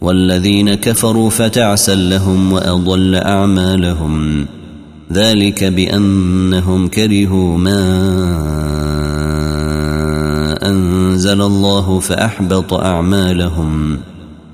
والذين كفروا فتعسا لهم وأضل أعمالهم. ذلك بأنهم كرهوا ما أنزل الله فأحبط أعمالهم.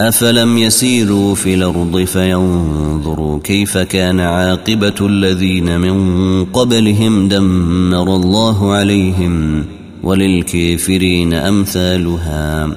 أفلم يسيروا في الأرض فينظروا كيف كان عاقبة الذين من قبلهم دمر الله عليهم وللكافرين أمثالها.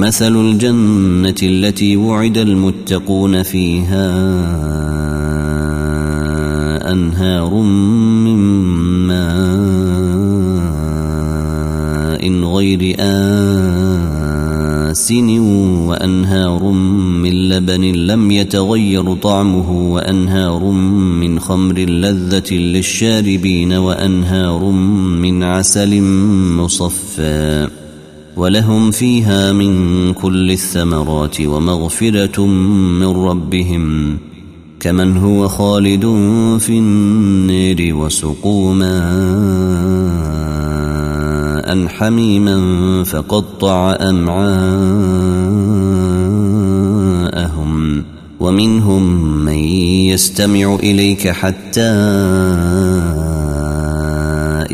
مثل الجنة التي وعد المتقون فيها أنهار من ماء غير آسن وأنهار من لبن لم يتغير طعمه وأنهار من خمر لذة للشاربين وأنهار من عسل مصفى ولهم فيها من كل الثمرات ومغفرة من ربهم كمن هو خالد في النير وسقوا ماء حميما فقطع أمعاءهم ومنهم من يستمع إليك حتى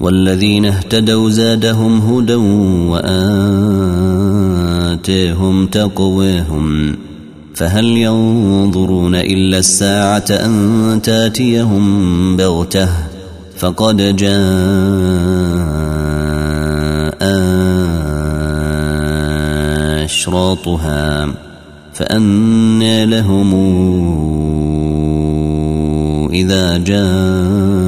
والذين اهتدوا زادهم هدى وآتيهم تقويهم فهل ينظرون إلا الساعة أن تاتيهم بغتة؟ فقد جاء أشراطها فأنى لهم إذا جاءوا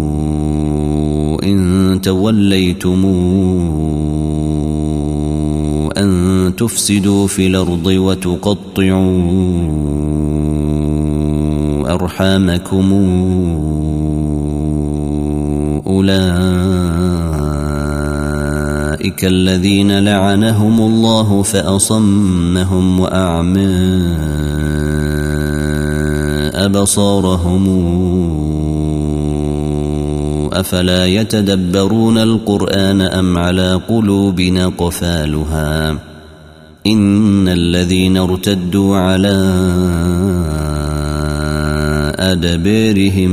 توليتم أن تفسدوا في الأرض وتقطعوا أرحامكم أولئك الذين لعنهم الله فأصمهم وأعمى أبصارهم أفلا يتدبرون القرآن أم على قلوب قفالها؟ إن الذين ارتدوا على أدبارهم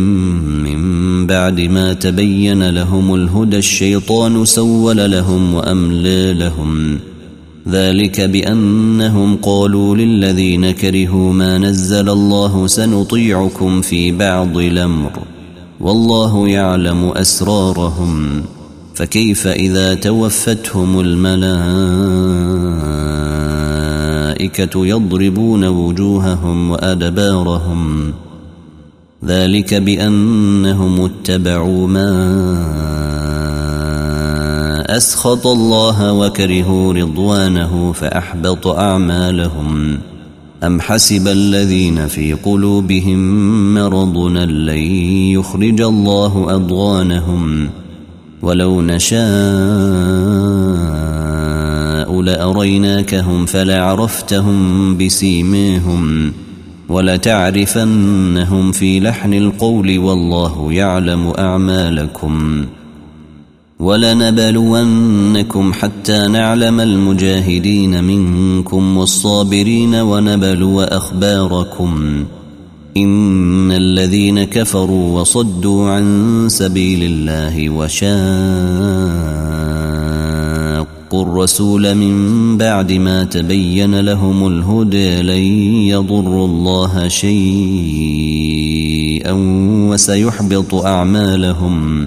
من بعد ما تبين لهم الهدى الشيطان سول لهم وأملى لهم. ذلك بأنهم قالوا للذين كرهوا ما نزل الله سنطيعكم في بعض الأمر. والله يعلم أسرارهم فكيف إذا توفتهم الملائكة يضربون وجوههم وأدبارهم؟ ذلك بأنهم اتبعوا ما أسخط الله وكرهوا رضوانه فأحبط أعمالهم. أم حسب الذين في قلوبهم مرض لن يخرج الله أضغانهم ولو نشاء لأريناكهم فلعرفتهم بسيميهم ولتعرفنهم في لحن القول والله يعلم أعمالكم ولنبلونكم حتى نعلم المجاهدين منكم والصابرين ونبلو أخباركم. إن الذين كفروا وصدوا عن سبيل الله وشاقوا الرسول من بعد ما تبين لهم الهدى لن يضروا الله شيئا وسيحبط أعمالهم.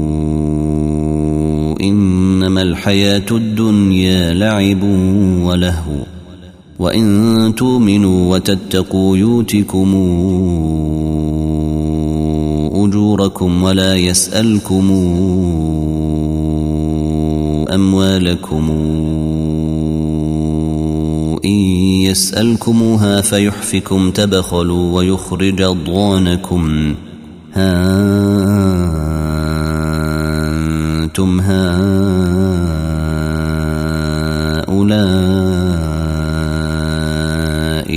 الحياة الدنيا لعب ولهو وإن تؤمنوا وتتقوا يوتكم أجوركم ولا يسألكم أموالكم إن يسألكموها فيحفكم تبخلوا ويخرج أضغانكم ها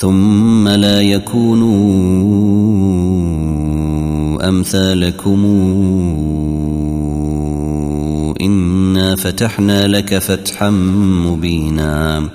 ثم لا يكونوا أمثالكم. إنا فتحنا لك فتحا مبينا.